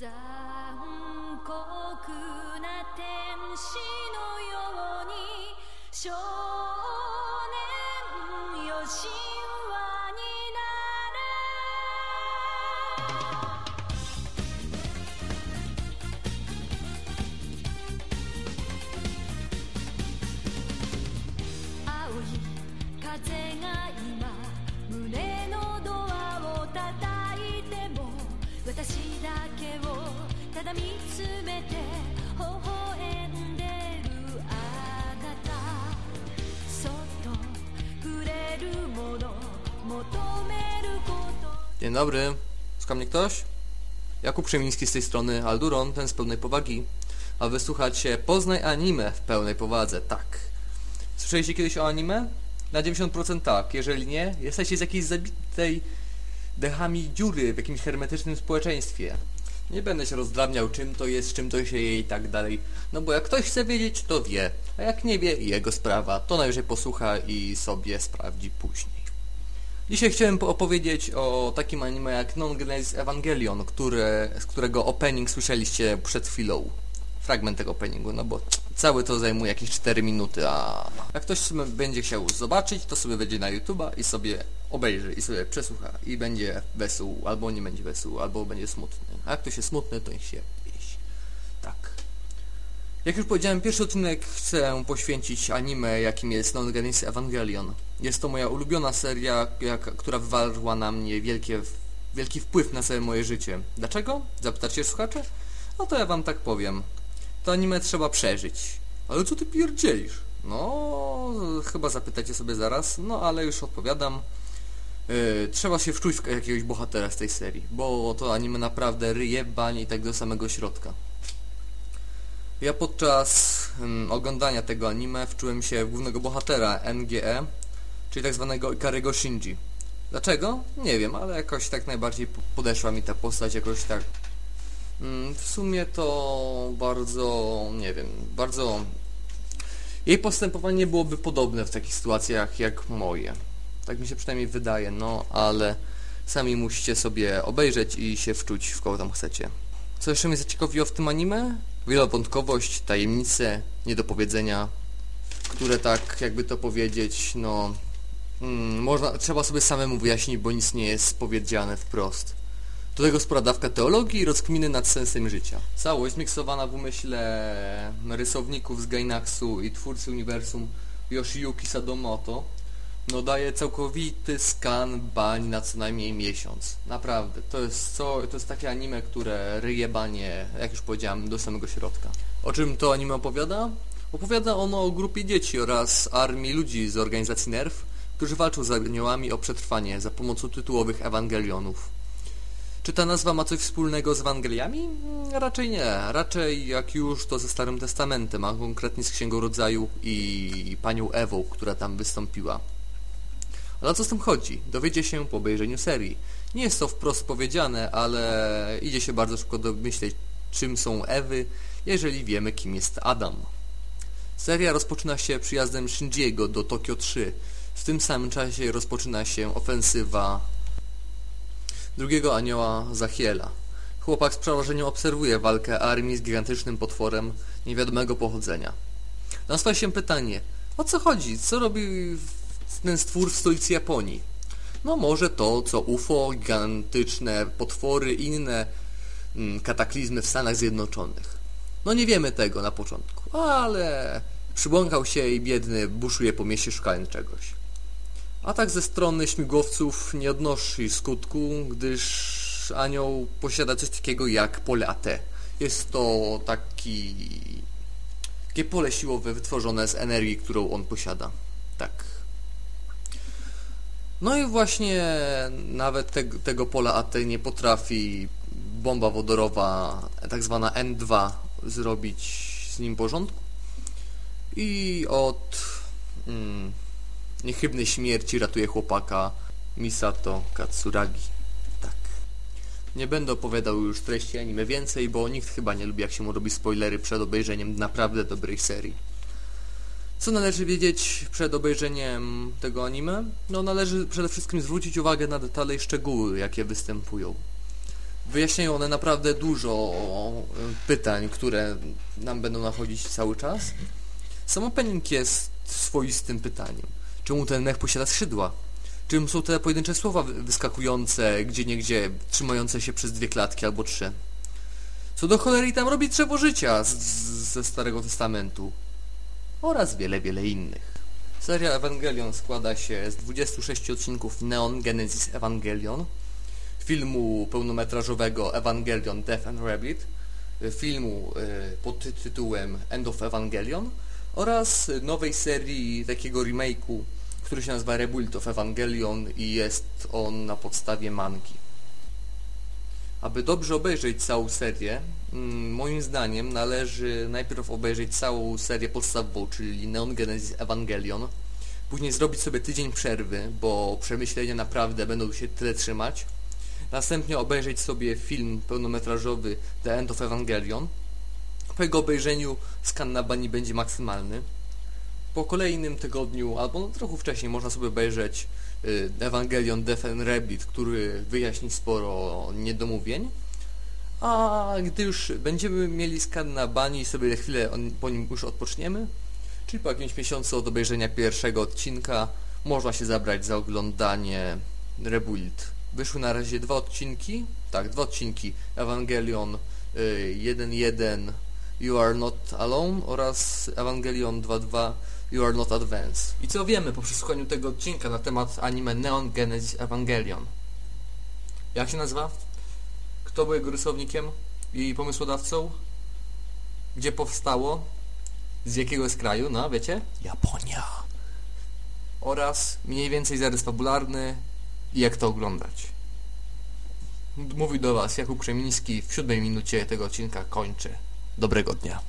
die. Dzień dobry, słucha mnie ktoś? Jakub Przemiński z tej strony, Alduron, ten z pełnej powagi. A wysłuchacie Poznaj Anime w pełnej powadze, tak. Słyszeliście kiedyś o anime? Na 90% tak, jeżeli nie, jesteście z jakiejś zabitej dechami dziury w jakimś hermetycznym społeczeństwie. Nie będę się rozdrabniał czym to jest, czym to się je i tak dalej. No bo jak ktoś chce wiedzieć, to wie. A jak nie wie, jego sprawa. To najwyżej posłucha i sobie sprawdzi później. Dzisiaj chciałem po- opowiedzieć o takim anime jak Non Genesis Evangelion, które, z którego opening słyszeliście przed chwilą. Fragment tego openingu, no bo cały to zajmuje jakieś 4 minuty, a jak ktoś będzie chciał zobaczyć, to sobie wejdzie na YouTube'a i sobie obejrzy, i sobie przesłucha i będzie wesół, albo nie będzie wesół, albo będzie smutny. A ktoś jest smutny, to niech się wieś. Tak. Jak już powiedziałem, pierwszy odcinek chcę poświęcić anime, jakim jest Non Genesis Evangelion. Jest to moja ulubiona seria, która wywarła na mnie wielkie, wielki wpływ na całe moje życie. Dlaczego? Zapytacie słuchacze? No to ja wam tak powiem. To anime trzeba przeżyć. Ale co ty pierdzielisz? No, chyba zapytacie sobie zaraz, no ale już odpowiadam. Yy, trzeba się wczuć w jakiegoś bohatera z tej serii, bo to anime naprawdę ryje bań i tak do samego środka. Ja podczas mm, oglądania tego anime wczułem się w głównego bohatera NGE, czyli tak zwanego Ikarigo Shinji. Dlaczego? Nie wiem, ale jakoś tak najbardziej po- podeszła mi ta postać jakoś tak. Mm, w sumie to bardzo, nie wiem, bardzo... Jej postępowanie byłoby podobne w takich sytuacjach jak moje. Tak mi się przynajmniej wydaje, no ale sami musicie sobie obejrzeć i się wczuć w kogo tam chcecie. Co jeszcze mnie zaciekawiło w tym anime? Wielowątkowość, tajemnice, niedopowiedzenia, które tak, jakby to powiedzieć, no... Mm, można, trzeba sobie samemu wyjaśnić, bo nic nie jest powiedziane wprost. Do tego spora dawka teologii i rozkminy nad sensem życia. Całość miksowana w umyśle rysowników z Gainaxu i twórcy uniwersum Yoshiyuki Sadomoto no daje całkowity skan bań na co najmniej miesiąc. Naprawdę, to jest co, to jest takie anime, które ryje banie, jak już powiedziałem, do samego środka. O czym to anime opowiada? Opowiada ono o grupie dzieci oraz armii ludzi z organizacji NERV, którzy walczą z aniołami o przetrwanie za pomocą tytułowych Ewangelionów. Czy ta nazwa ma coś wspólnego z Ewangeliami? Mm, Raczej nie. Raczej jak już to ze Starym Testamentem, a konkretnie z Księgą Rodzaju i panią Ewą, która tam wystąpiła. Ale o co z tym chodzi? Dowiecie się po obejrzeniu serii. Nie jest to wprost powiedziane, ale idzie się bardzo szybko domyśleć, czym są Ewy, jeżeli wiemy, kim jest Adam. Seria rozpoczyna się przyjazdem Shinjiego do Tokio 3. W tym samym czasie rozpoczyna się ofensywa drugiego anioła Zachiela. Chłopak z przerażeniem obserwuje walkę armii z gigantycznym potworem niewiadomego pochodzenia. Nasuwa się pytanie, o co chodzi? Co robi ten stwór stolicy Japonii? No może to, co UFO, gigantyczne potwory, inne mm, kataklizmy w Stanach Zjednoczonych. No nie wiemy tego na początku, ale przybłąkał się i biedny buszuje po mieście szukając czegoś. Atak ze strony śmigłowców nie odnosi skutku, gdyż anioł posiada coś takiego jak pole AT. Jest to taki... takie pole siłowe wytworzone z energii, którą on posiada. Tak. No i właśnie nawet te, tego pola AT nie potrafi bomba wodorowa, tak zwana N2, zrobić z nim porządku. I od mm, niechybnej śmierci ratuje chłopaka Misato Katsuragi. Tak. Nie będę opowiadał już treści anime więcej, bo nikt chyba nie lubi jak się mu robi spoilery przed obejrzeniem naprawdę dobrej serii. Co należy wiedzieć przed obejrzeniem tego anime? No należy przede wszystkim zwrócić uwagę na detale i szczegóły, jakie występują. Wyjaśniają one naprawdę dużo e, pytań, które nam będą nachodzić cały czas. Sam opening jest swoistym pytaniem. Czemu ten mech posiada skrzydła? Czym są te pojedyncze słowa wy- wyskakujące gdzie niegdzie, trzymające się przez dwie klatki albo trzy? Co do cholery tam robi drzewo życia z, z, ze Starego Testamentu? Oraz wiele, wiele innych. Seria Evangelion składa się z 26 odcinków Neon Genesis Evangelion, filmu pełnometrażowego Evangelion Death and Rabbit, y, filmu y, pod ty- tytułem End of Evangelion oraz nowej serii takiego remake'u, który się nazywa Rebuild of Evangelion i jest on na podstawie mangi. Aby dobrze obejrzeć całą serię, moim zdaniem należy najpierw obejrzeć całą serię podstawową, czyli Neon Genesis Evangelion, później zrobić sobie tydzień przerwy, bo przemyślenia naprawdę będą się tyle trzymać, następnie obejrzeć sobie film pełnometrażowy The End of Evangelion. Po jego obejrzeniu skan na bani będzie maksymalny. Po kolejnym tygodniu, albo no trochę wcześniej, można sobie obejrzeć y, Evangelion Death and Rabbit, który wyjaśni sporo niedomówień. A gdy już będziemy mieli skan na bani i sobie chwilę po nim już odpoczniemy, czyli po jakimś miesiącu od obejrzenia pierwszego odcinka, można się zabrać za oglądanie Rebuild. Wyszły na razie dwa odcinki, tak, dwa odcinki Evangelion y, 1.1 You Are Not Alone oraz Evangelion 2.2 You Are Not Advanced. I co wiemy po przesłuchaniu tego odcinka na temat anime Neon Genesis Evangelion? Jak się nazywa? Kto był jego rysownikiem i pomysłodawcą? Gdzie powstało? Z jakiego jest kraju? No, wiecie? Japonia. Oraz mniej więcej zarys fabularny i jak to oglądać. Mówił do Was Jakub Krzemiński w siódmej minucie tego odcinka kończy. Dobrego dnia.